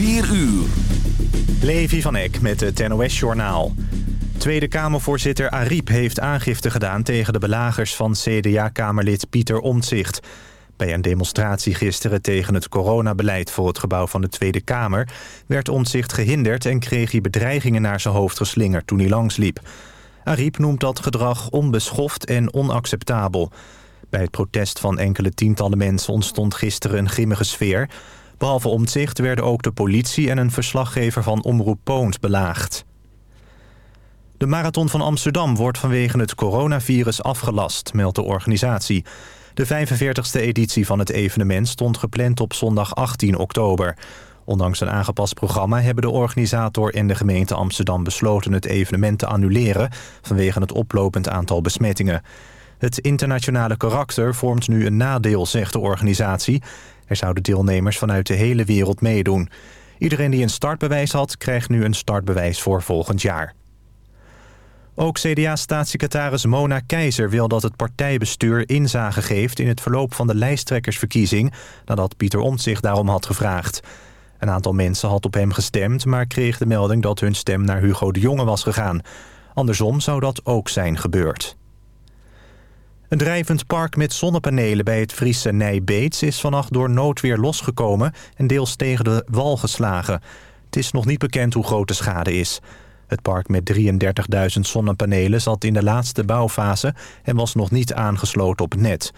4 uur. Levi van Eck met het NOS-journaal. Tweede Kamervoorzitter Ariep heeft aangifte gedaan... tegen de belagers van CDA-kamerlid Pieter Omtzigt. Bij een demonstratie gisteren tegen het coronabeleid... voor het gebouw van de Tweede Kamer... werd Omtzigt gehinderd en kreeg hij bedreigingen naar zijn hoofd geslingerd... toen hij langsliep. Ariep noemt dat gedrag onbeschoft en onacceptabel. Bij het protest van enkele tientallen mensen ontstond gisteren een grimmige sfeer... Behalve omzicht werden ook de politie en een verslaggever van Omroep Poont belaagd. De Marathon van Amsterdam wordt vanwege het coronavirus afgelast, meldt de organisatie. De 45e editie van het evenement stond gepland op zondag 18 oktober. Ondanks een aangepast programma hebben de organisator en de gemeente Amsterdam besloten het evenement te annuleren vanwege het oplopend aantal besmettingen. Het internationale karakter vormt nu een nadeel, zegt de organisatie. Er zouden deelnemers vanuit de hele wereld meedoen. Iedereen die een startbewijs had, krijgt nu een startbewijs voor volgend jaar. Ook CDA-staatssecretaris Mona Keizer wil dat het partijbestuur inzage geeft... in het verloop van de lijsttrekkersverkiezing... nadat Pieter Omtzigt daarom had gevraagd. Een aantal mensen had op hem gestemd... maar kreeg de melding dat hun stem naar Hugo de Jonge was gegaan. Andersom zou dat ook zijn gebeurd. Een drijvend park met zonnepanelen bij het Friese Nijbeets... is vannacht door noodweer losgekomen en deels tegen de wal geslagen. Het is nog niet bekend hoe groot de schade is. Het park met 33.000 zonnepanelen zat in de laatste bouwfase... en was nog niet aangesloten op het net.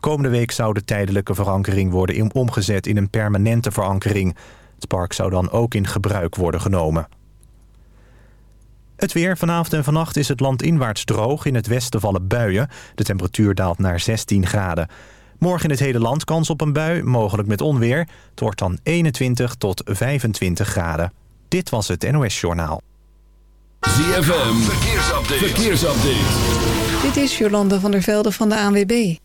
Komende week zou de tijdelijke verankering worden omgezet in een permanente verankering. Het park zou dan ook in gebruik worden genomen. Het weer. Vanavond en vannacht is het land inwaarts droog. In het westen vallen buien. De temperatuur daalt naar 16 graden. Morgen in het hele land kans op een bui, mogelijk met onweer. Het wordt dan 21 tot 25 graden. Dit was het NOS Journaal. ZFM. Verkeersupdate. Verkeersupdate. Dit is Jolanda van der Velde van de ANWB.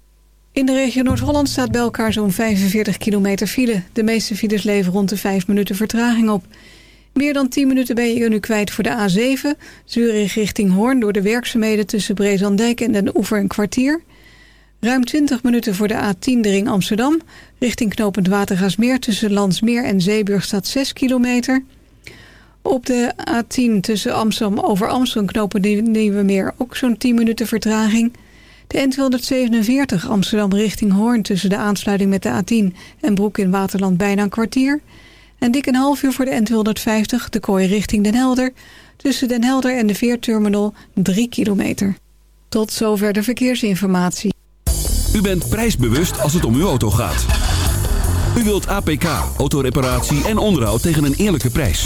In de regio Noord-Holland staat bij elkaar zo'n 45 kilometer file. De meeste files leveren rond de 5 minuten vertraging op... Meer dan 10 minuten ben je nu kwijt voor de A7. Zurich richting Hoorn door de werkzaamheden tussen Brezandijk en Den Oever een kwartier. Ruim 20 minuten voor de A10 de ring Amsterdam. Richting knopend Watergaasmeer tussen Landsmeer en Zeeburg staat 6 kilometer. Op de A10 tussen Amsterdam over Amsterdam knopen Nieuwe Meer ook zo'n 10 minuten vertraging. De N247 Amsterdam richting Hoorn tussen de aansluiting met de A10 en Broek in Waterland bijna een kwartier... En dik een half uur voor de N250, de kooi richting Den Helder. Tussen Den Helder en de Veerterminal 3 kilometer. Tot zover de verkeersinformatie. U bent prijsbewust als het om uw auto gaat. U wilt APK, autoreparatie en onderhoud tegen een eerlijke prijs.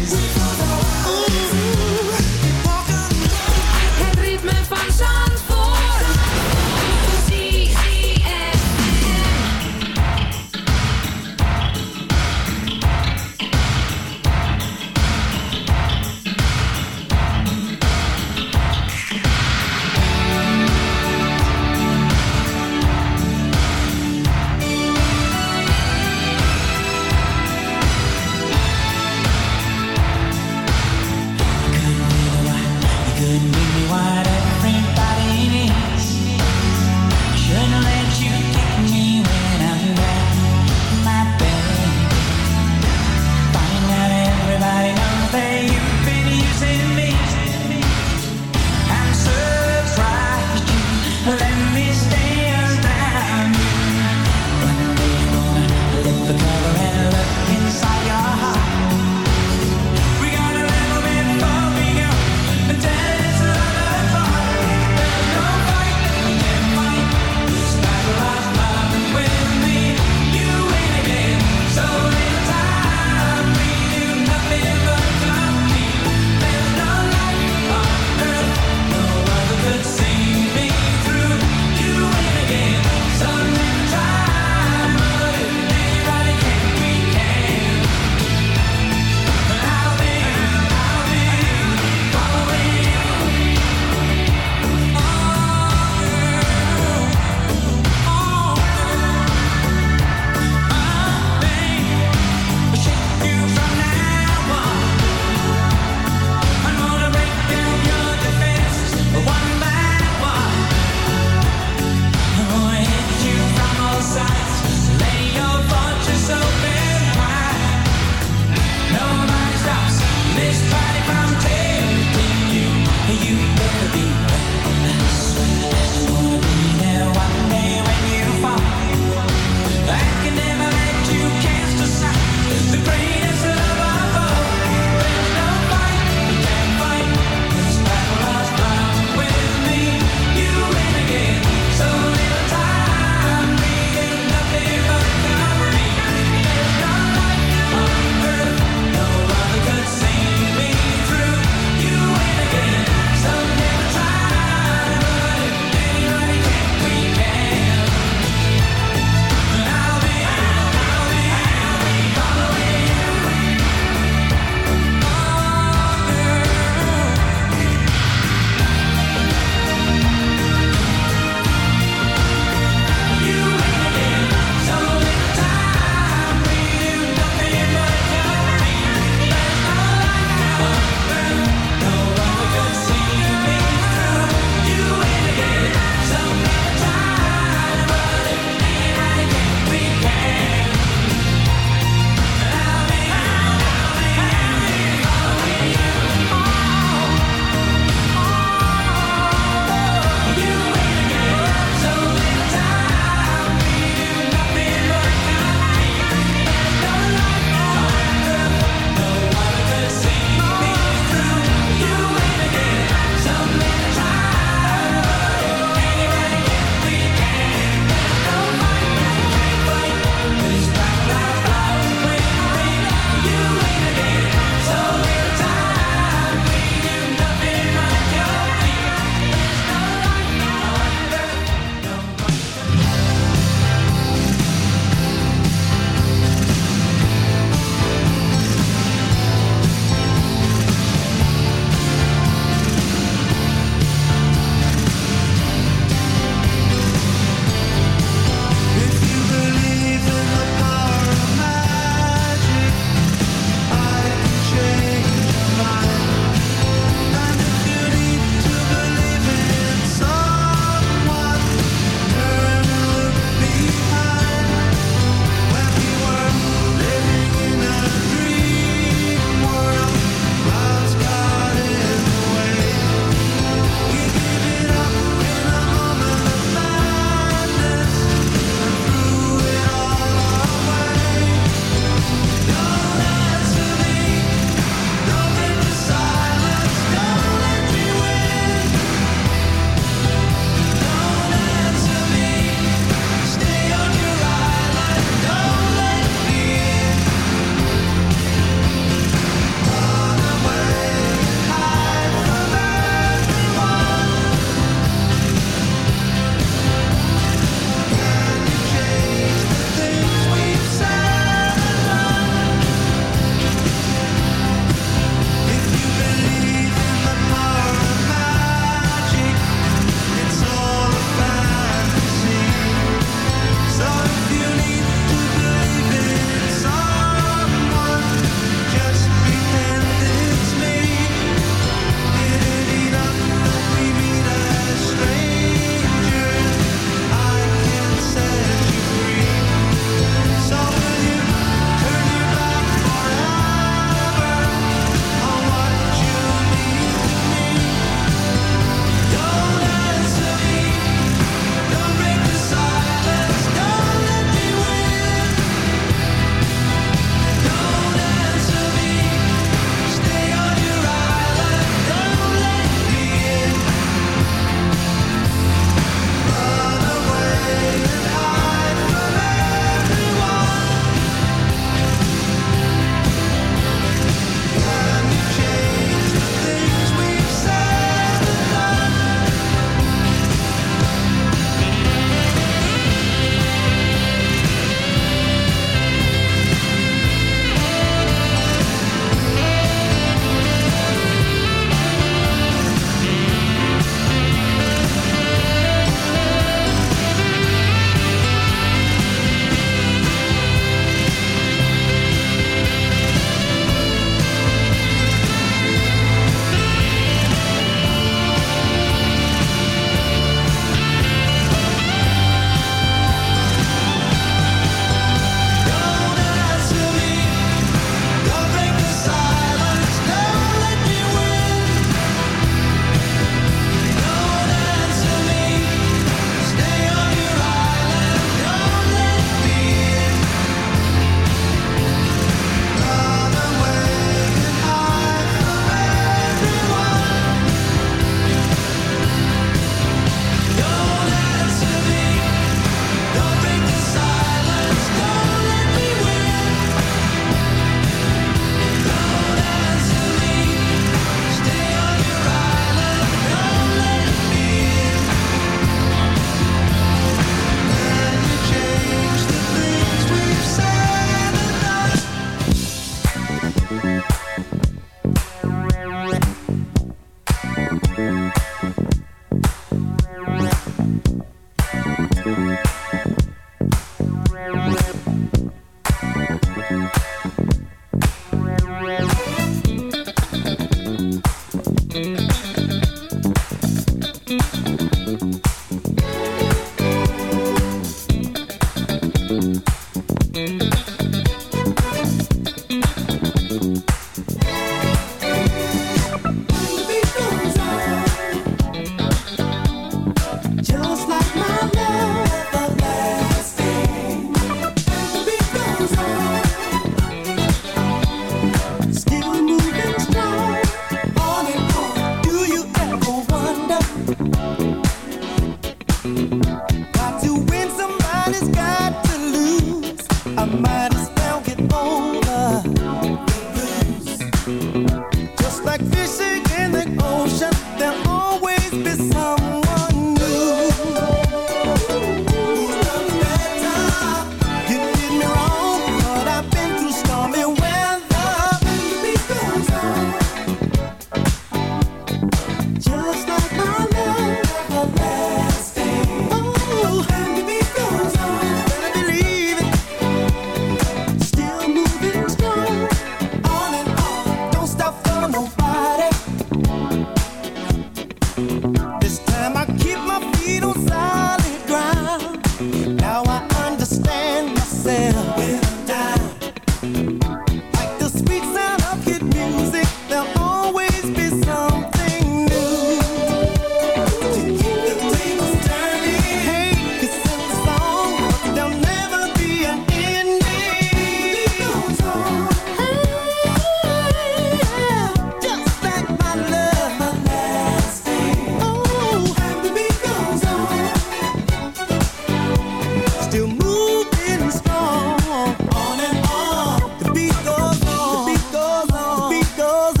goes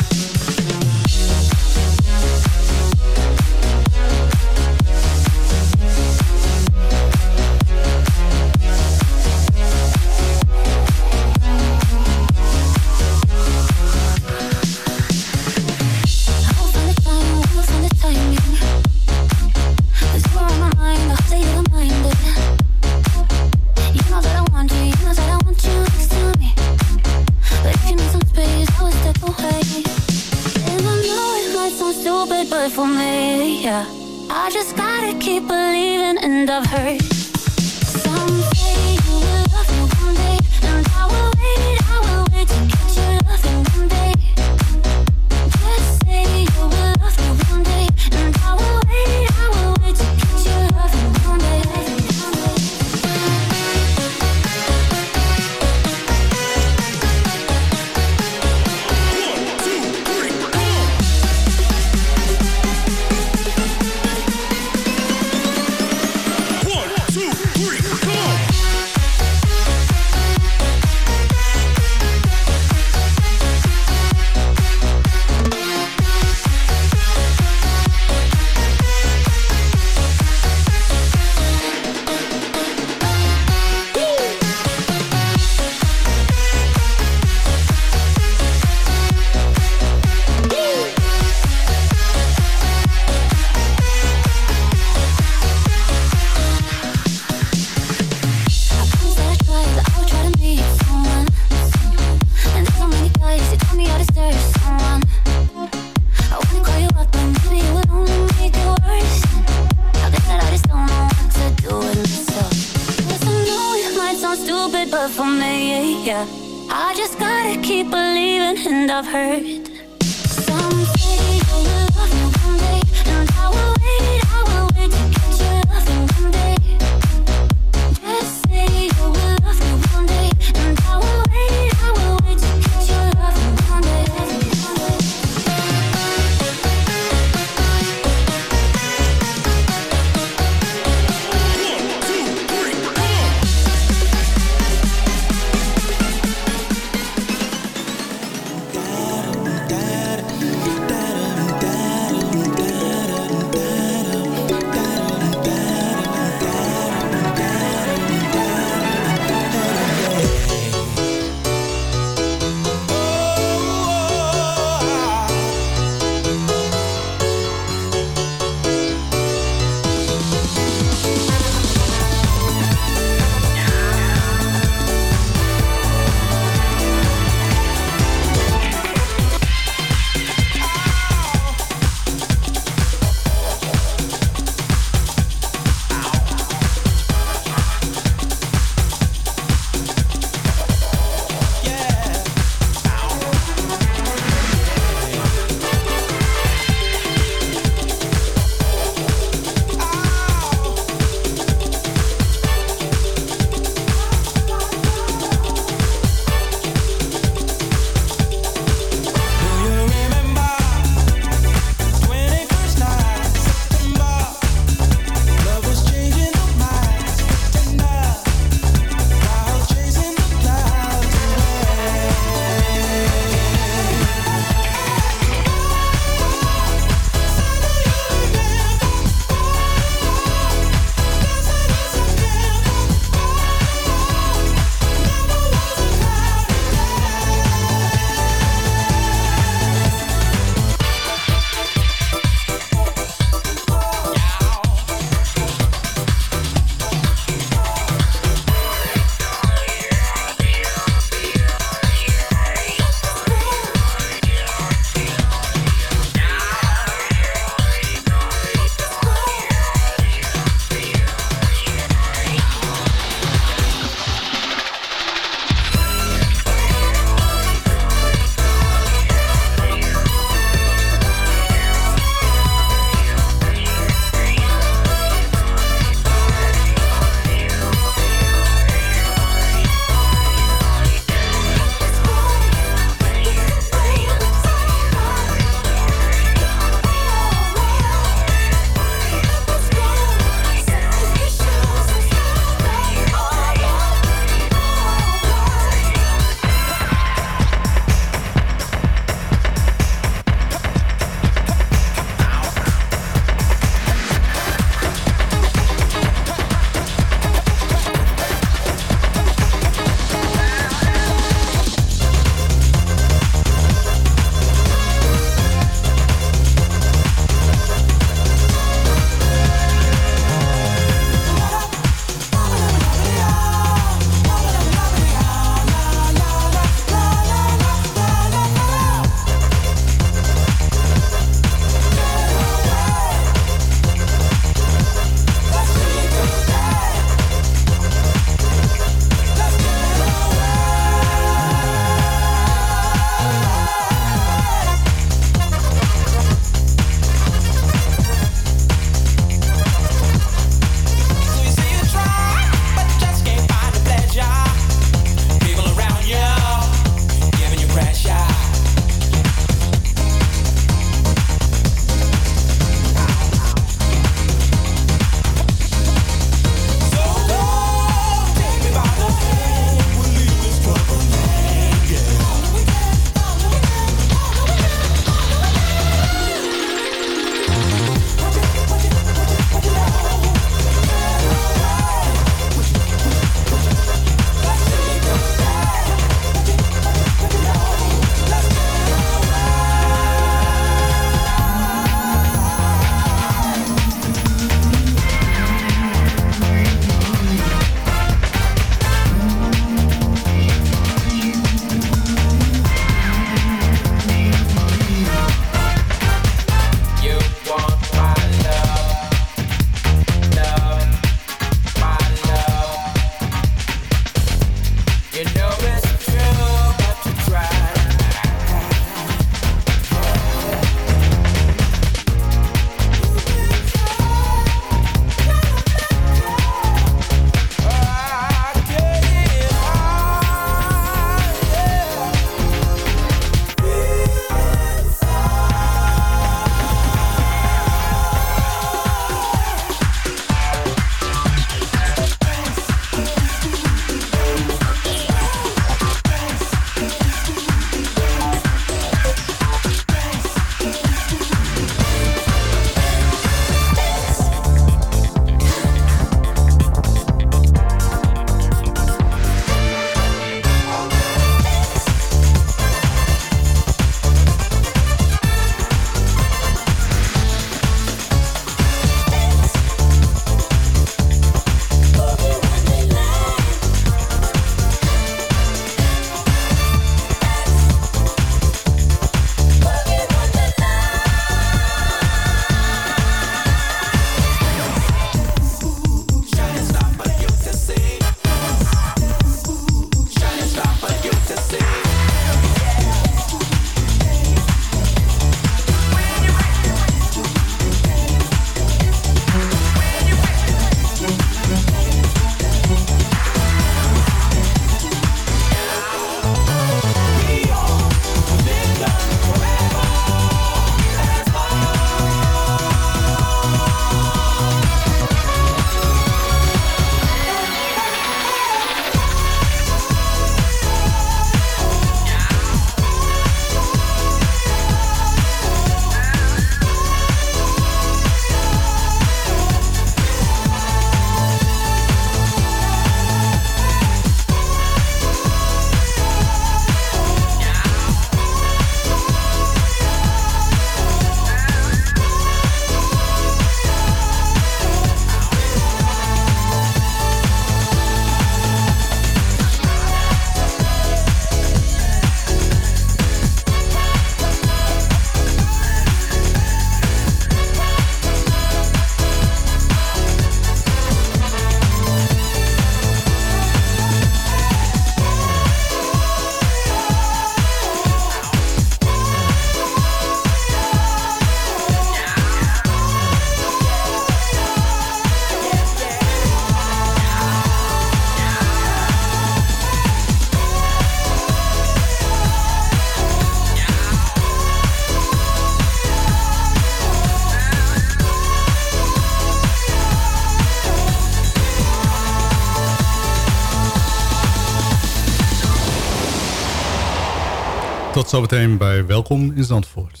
tot zometeen bij Welkom in Zandvoort.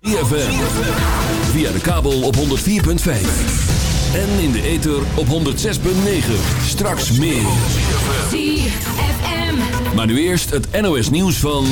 ZFM. Via de kabel op 104.5. En in de ether op 106.9. Straks meer. ZFM. Maar nu eerst het NOS nieuws van...